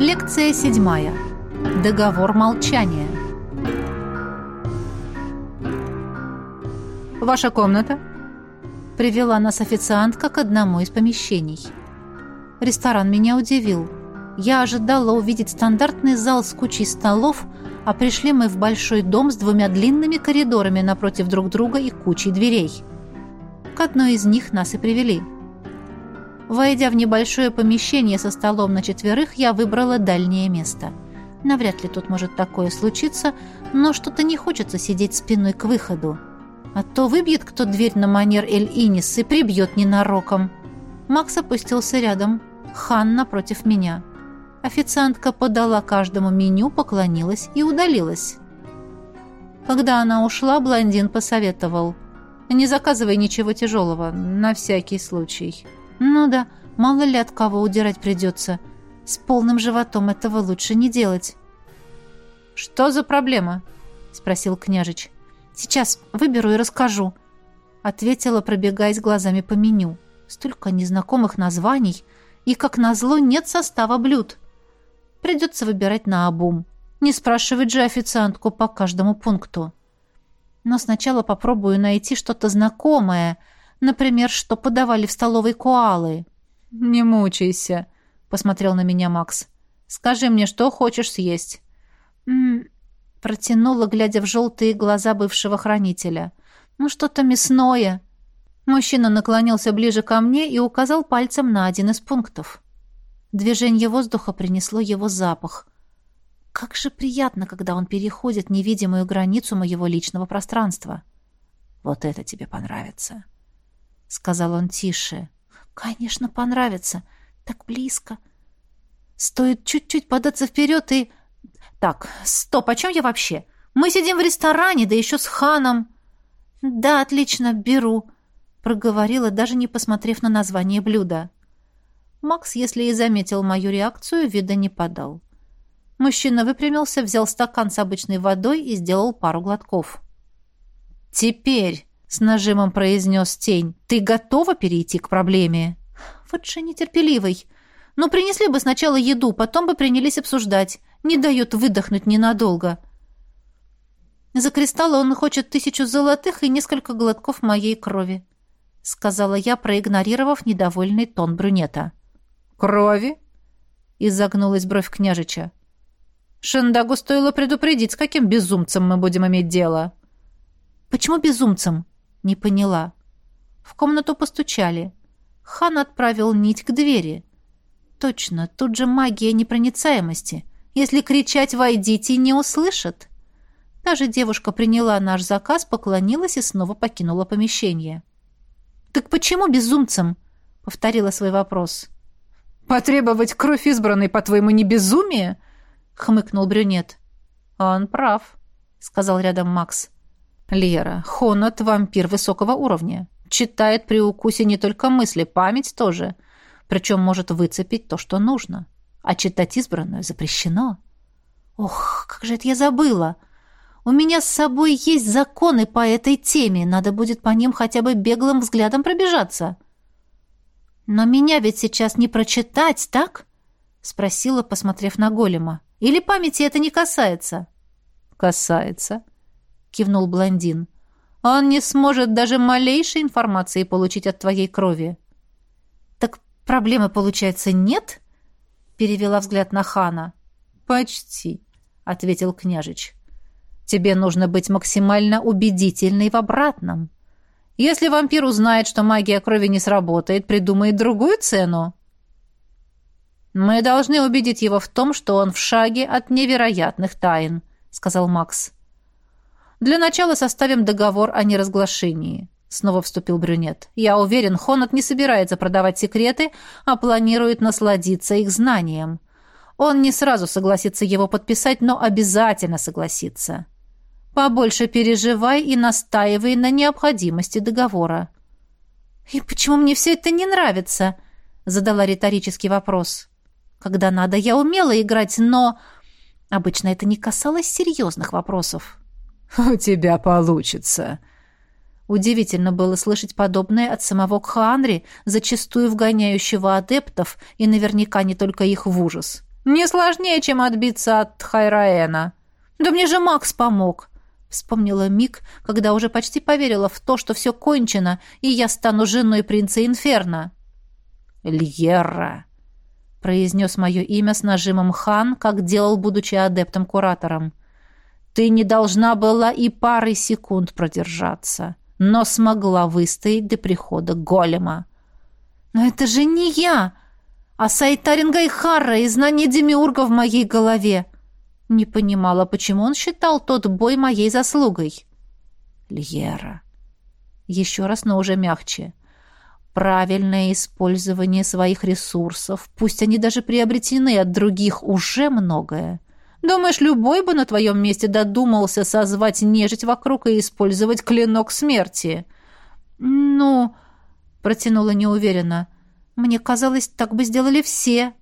Лекция седьмая. Договор молчания. «Ваша комната?» Привела нас официантка к одному из помещений. Ресторан меня удивил. Я ожидала увидеть стандартный зал с кучей столов, а пришли мы в большой дом с двумя длинными коридорами напротив друг друга и кучей дверей. К одной из них нас и привели – Войдя в небольшое помещение со столом на четверых, я выбрала дальнее место. Навряд ли тут может такое случиться, но что-то не хочется сидеть спиной к выходу. А то выбьет кто дверь на манер Эль-Инис и прибьет ненароком. Макс опустился рядом. Хан напротив меня. Официантка подала каждому меню, поклонилась и удалилась. Когда она ушла, блондин посоветовал. «Не заказывай ничего тяжелого, на всякий случай». Ну да, мало ли от кого удирать придется. С полным животом этого лучше не делать. «Что за проблема?» — спросил княжич. «Сейчас выберу и расскажу», — ответила, пробегаясь глазами по меню. Столько незнакомых названий, и, как назло, нет состава блюд. Придется выбирать на обум. Не спрашивать же официантку по каждому пункту. Но сначала попробую найти что-то знакомое — Например, что подавали в столовой коалы. «Не мучайся», — посмотрел на меня Макс. «Скажи мне, что хочешь съесть?» «М -м -м, протянула, глядя в желтые глаза бывшего хранителя. «Ну, что-то мясное». Мужчина наклонился ближе ко мне и указал пальцем на один из пунктов. Движение воздуха принесло его запах. Как же приятно, когда он переходит невидимую границу моего личного пространства. Вот это тебе понравится сказал он тише. Конечно, понравится. Так близко. Стоит чуть-чуть податься вперед и... Так, стоп, о чем я вообще? Мы сидим в ресторане, да еще с ханом. Да, отлично, беру. Проговорила, даже не посмотрев на название блюда. Макс, если и заметил мою реакцию, вида не подал. Мужчина выпрямился, взял стакан с обычной водой и сделал пару глотков. «Теперь», с нажимом произнес тень. «Ты готова перейти к проблеме?» «Вот же нетерпеливый. Ну, принесли бы сначала еду, потом бы принялись обсуждать. Не дает выдохнуть ненадолго». «За кристаллы он хочет тысячу золотых и несколько глотков моей крови», — сказала я, проигнорировав недовольный тон брюнета. «Крови?» — изогнулась бровь княжича. «Шендагу стоило предупредить, с каким безумцем мы будем иметь дело». «Почему безумцем?» Не поняла. В комнату постучали. Хан отправил нить к двери. Точно, тут же магия непроницаемости. Если кричать «Войдите!» не услышат. Та же девушка приняла наш заказ, поклонилась и снова покинула помещение. «Так почему безумцам?» — повторила свой вопрос. «Потребовать кровь избранной, по-твоему, не безумие?» — хмыкнул брюнет. «Он прав», — сказал рядом Макс. Лера, Хонат – вампир высокого уровня. Читает при укусе не только мысли, память тоже. Причем может выцепить то, что нужно. А читать избранную запрещено. Ох, как же это я забыла! У меня с собой есть законы по этой теме. Надо будет по ним хотя бы беглым взглядом пробежаться. Но меня ведь сейчас не прочитать, так? Спросила, посмотрев на голема. Или памяти это не касается? Касается, кивнул блондин. «Он не сможет даже малейшей информации получить от твоей крови». «Так проблемы, получается, нет?» перевела взгляд на хана. «Почти», — ответил княжич. «Тебе нужно быть максимально убедительной в обратном. Если вампир узнает, что магия крови не сработает, придумает другую цену». «Мы должны убедить его в том, что он в шаге от невероятных тайн», — сказал Макс. Для начала составим договор о неразглашении. Снова вступил брюнет. Я уверен, Хонат не собирается продавать секреты, а планирует насладиться их знанием. Он не сразу согласится его подписать, но обязательно согласится. Побольше переживай и настаивай на необходимости договора. «И почему мне все это не нравится?» — задала риторический вопрос. «Когда надо, я умела играть, но...» Обычно это не касалось серьезных вопросов. «У тебя получится!» Удивительно было слышать подобное от самого Кханри, зачастую вгоняющего адептов и наверняка не только их в ужас. «Не сложнее, чем отбиться от Хайраэна!» «Да мне же Макс помог!» Вспомнила миг, когда уже почти поверила в то, что все кончено, и я стану женой принца Инферно. Льера — произнес мое имя с нажимом «Хан», как делал, будучи адептом-куратором. Ты не должна была и пары секунд продержаться, но смогла выстоять до прихода голема. Но это же не я, а Сайтаринга и Харра и знание Демиурга в моей голове. Не понимала, почему он считал тот бой моей заслугой. Льера. Еще раз, но уже мягче. Правильное использование своих ресурсов, пусть они даже приобретены от других, уже многое. Думаешь, любой бы на твоем месте додумался созвать нежить вокруг и использовать клинок смерти?» «Ну...» — протянула неуверенно. «Мне казалось, так бы сделали все».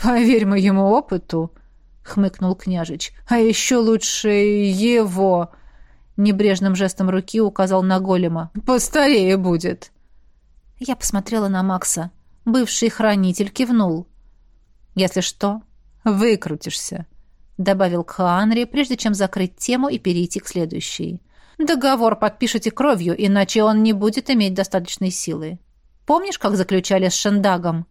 «Поверь моему опыту», — хмыкнул княжич. «А еще лучше его...» Небрежным жестом руки указал на голема. «Постарее будет». Я посмотрела на Макса. Бывший хранитель кивнул. «Если что, выкрутишься», добавил Ханри, прежде чем закрыть тему и перейти к следующей. Договор подпишите кровью, иначе он не будет иметь достаточной силы. Помнишь, как заключали с Шендагом?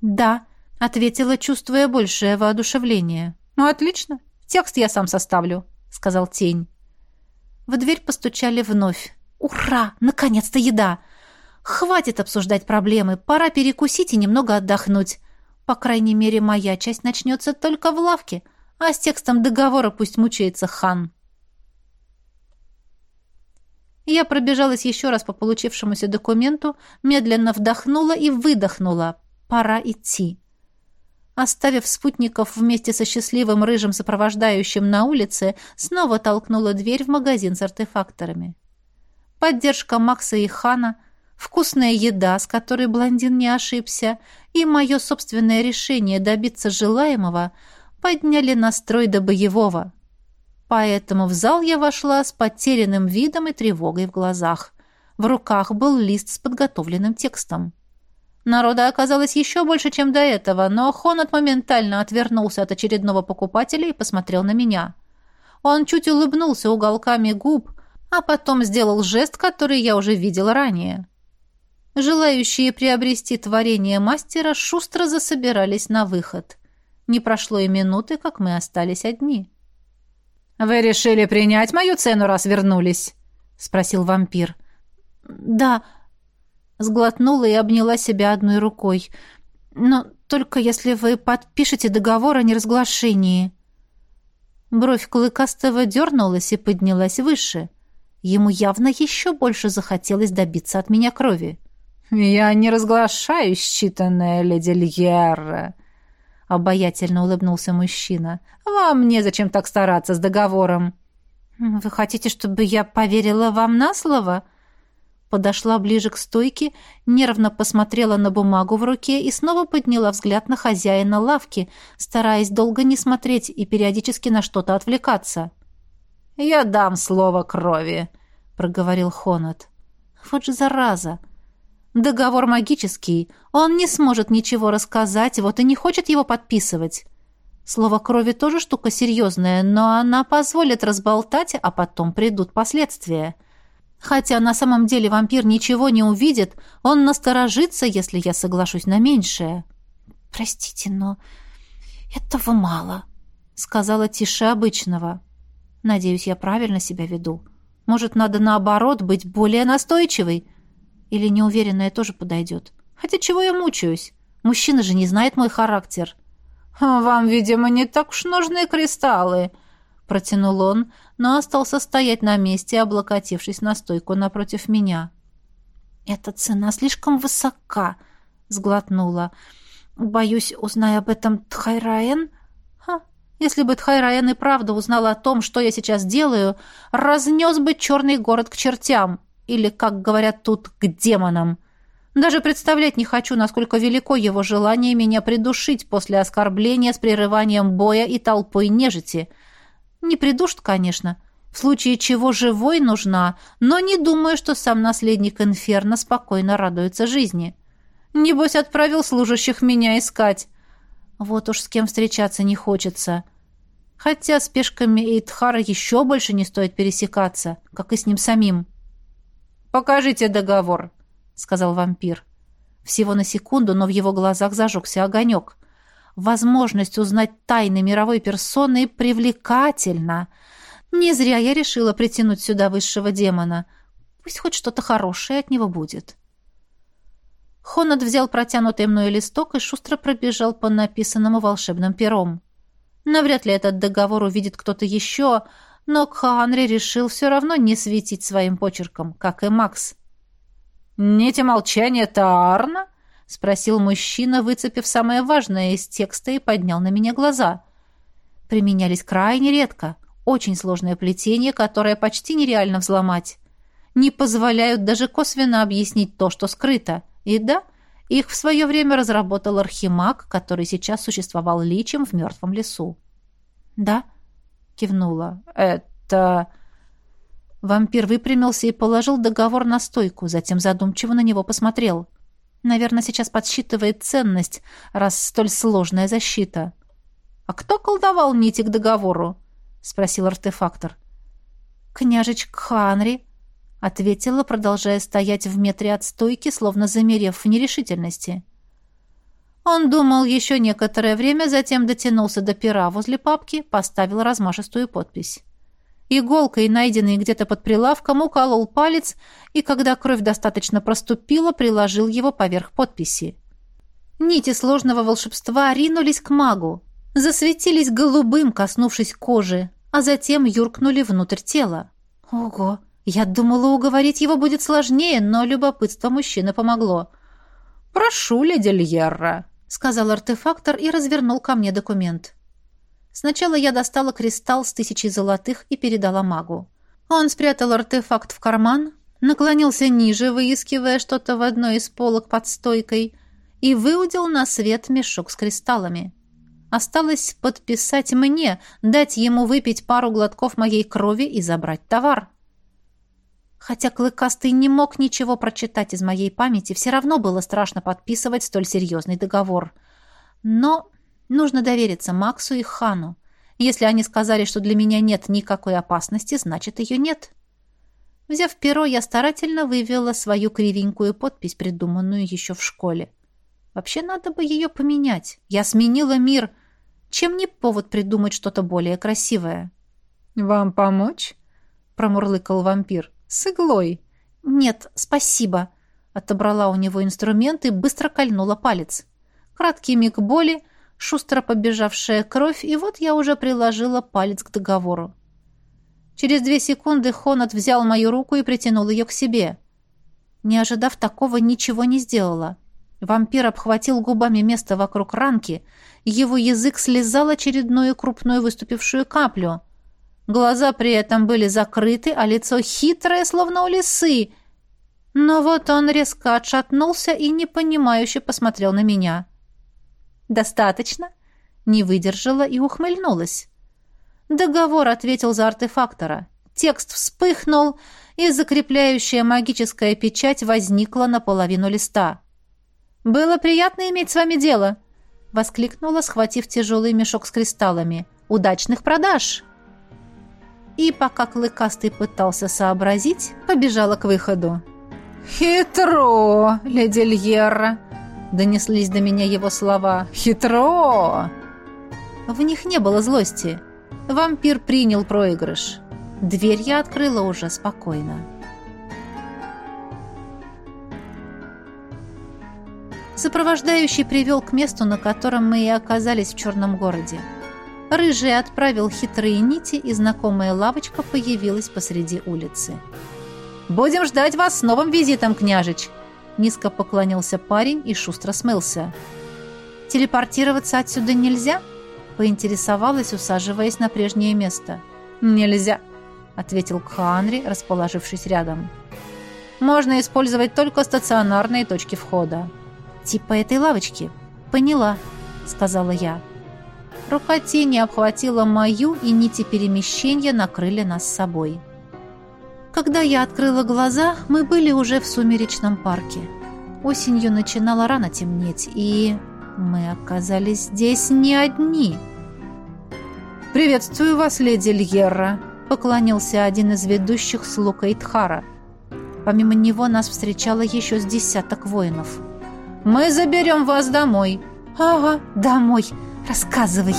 Да, ответила, чувствуя большее воодушевление. Ну отлично, текст я сам составлю, сказал Тень. В дверь постучали вновь. Ура, наконец-то еда. Хватит обсуждать проблемы, пора перекусить и немного отдохнуть. По крайней мере, моя часть начнется только в лавке а с текстом договора пусть мучается хан. Я пробежалась еще раз по получившемуся документу, медленно вдохнула и выдохнула. Пора идти. Оставив спутников вместе со счастливым рыжим сопровождающим на улице, снова толкнула дверь в магазин с артефакторами. Поддержка Макса и Хана, вкусная еда, с которой блондин не ошибся, и мое собственное решение добиться желаемого — подняли настрой до боевого. Поэтому в зал я вошла с потерянным видом и тревогой в глазах. В руках был лист с подготовленным текстом. Народа оказалось еще больше, чем до этого, но Хонат моментально отвернулся от очередного покупателя и посмотрел на меня. Он чуть улыбнулся уголками губ, а потом сделал жест, который я уже видела ранее. Желающие приобрести творение мастера шустро засобирались на выход. Не прошло и минуты, как мы остались одни. «Вы решили принять мою цену, раз вернулись?» — спросил вампир. «Да», — сглотнула и обняла себя одной рукой. «Но только если вы подпишете договор о неразглашении». Бровь Клыкастого дернулась и поднялась выше. Ему явно еще больше захотелось добиться от меня крови. «Я не разглашаю, считанная леди Льерра», Обаятельно улыбнулся мужчина. «А «Вам не зачем так стараться с договором». «Вы хотите, чтобы я поверила вам на слово?» Подошла ближе к стойке, нервно посмотрела на бумагу в руке и снова подняла взгляд на хозяина лавки, стараясь долго не смотреть и периодически на что-то отвлекаться. «Я дам слово крови», — проговорил Хонат. «Вот же зараза! Договор магический. Он не сможет ничего рассказать, вот и не хочет его подписывать. Слово крови тоже штука серьезная, но она позволит разболтать, а потом придут последствия. Хотя на самом деле вампир ничего не увидит, он насторожится, если я соглашусь на меньшее. Простите, но этого мало, сказала тише обычного. Надеюсь, я правильно себя веду. Может, надо наоборот быть более настойчивой? Или неуверенная тоже подойдет. Хотя чего я мучаюсь? Мужчина же не знает мой характер. «А, «Вам, видимо, не так уж нужны кристаллы», — протянул он, но остался стоять на месте, облокотившись на стойку напротив меня. «Эта цена слишком высока», — сглотнула. «Боюсь, узная об этом Тхайраен...» «Ха, если бы Тхайраен и правда узнал о том, что я сейчас делаю, разнес бы черный город к чертям» или, как говорят тут, к демонам. Даже представлять не хочу, насколько велико его желание меня придушить после оскорбления с прерыванием боя и толпой нежити. Не придушит, конечно, в случае чего живой нужна, но не думаю, что сам наследник Инферно спокойно радуется жизни. Небось, отправил служащих меня искать. Вот уж с кем встречаться не хочется. Хотя с пешками Эйтхара еще больше не стоит пересекаться, как и с ним самим покажите договор», — сказал вампир. Всего на секунду, но в его глазах зажегся огонек. Возможность узнать тайны мировой персоны привлекательна. Не зря я решила притянуть сюда высшего демона. Пусть хоть что-то хорошее от него будет. Хонад взял протянутый мной листок и шустро пробежал по написанному волшебным пером. Навряд ли этот договор увидит кто-то еще, — но Кхаанри решил все равно не светить своим почерком, как и Макс. Нете молчание Таарна?» — спросил мужчина, выцепив самое важное из текста и поднял на меня глаза. Применялись крайне редко. Очень сложное плетение, которое почти нереально взломать. Не позволяют даже косвенно объяснить то, что скрыто. И да, их в свое время разработал архимаг, который сейчас существовал личем в мертвом лесу. «Да», кивнула. «Это...» Вампир выпрямился и положил договор на стойку, затем задумчиво на него посмотрел. Наверное, сейчас подсчитывает ценность, раз столь сложная защита. «А кто колдовал нити к договору?» — спросил артефактор. «Княжеч Ханри, — ответила, продолжая стоять в метре от стойки, словно замерев в нерешительности. Он думал еще некоторое время, затем дотянулся до пера возле папки, поставил размашистую подпись. Иголкой, найденной где-то под прилавком, уколол палец и, когда кровь достаточно проступила, приложил его поверх подписи. Нити сложного волшебства ринулись к магу, засветились голубым, коснувшись кожи, а затем юркнули внутрь тела. Ого! Я думала, уговорить его будет сложнее, но любопытство мужчины помогло. «Прошу, леди Льерра!» сказал артефактор и развернул ко мне документ. Сначала я достала кристалл с тысячи золотых и передала магу. Он спрятал артефакт в карман, наклонился ниже, выискивая что-то в одной из полок под стойкой, и выудил на свет мешок с кристаллами. Осталось подписать мне, дать ему выпить пару глотков моей крови и забрать товар. Хотя Клыкастый не мог ничего прочитать из моей памяти, все равно было страшно подписывать столь серьезный договор. Но нужно довериться Максу и Хану. Если они сказали, что для меня нет никакой опасности, значит, ее нет. Взяв перо, я старательно вывела свою кривенькую подпись, придуманную еще в школе. Вообще надо бы ее поменять. Я сменила мир. Чем не повод придумать что-то более красивое? «Вам помочь?» — промурлыкал вампир. — с иглой. «Нет, спасибо», — отобрала у него инструмент и быстро кольнула палец. Краткий миг боли, шустро побежавшая кровь, и вот я уже приложила палец к договору. Через две секунды Хонат взял мою руку и притянул ее к себе. Не ожидав такого, ничего не сделала. Вампир обхватил губами место вокруг ранки, его язык слезал очередную крупную выступившую каплю — Глаза при этом были закрыты, а лицо хитрое, словно у лисы. Но вот он резко отшатнулся и непонимающе посмотрел на меня. «Достаточно?» — не выдержала и ухмыльнулась. Договор ответил за артефактора. Текст вспыхнул, и закрепляющая магическая печать возникла наполовину листа. «Было приятно иметь с вами дело!» — воскликнула, схватив тяжелый мешок с кристаллами. «Удачных продаж!» и, пока Клыкастый пытался сообразить, побежала к выходу. «Хитро, леди Льерра!» — донеслись до меня его слова. «Хитро!» В них не было злости. Вампир принял проигрыш. Дверь я открыла уже спокойно. Сопровождающий привел к месту, на котором мы и оказались в черном городе. Рыжий отправил хитрые нити, и знакомая лавочка появилась посреди улицы. «Будем ждать вас с новым визитом, княжич!» Низко поклонился парень и шустро смылся. «Телепортироваться отсюда нельзя?» Поинтересовалась, усаживаясь на прежнее место. «Нельзя», — ответил Кхаанри, расположившись рядом. «Можно использовать только стационарные точки входа». «Типа этой лавочки?» «Поняла», — сказала я. Рука тени обхватила мою, и нити перемещения накрыли нас с собой. Когда я открыла глаза, мы были уже в сумеречном парке. Осенью начинало рано темнеть, и мы оказались здесь не одни. «Приветствую вас, леди Льерра», — поклонился один из ведущих слуг Эйтхара. Помимо него нас встречало еще с десяток воинов. «Мы заберем вас домой». «Ага, домой», рассказывай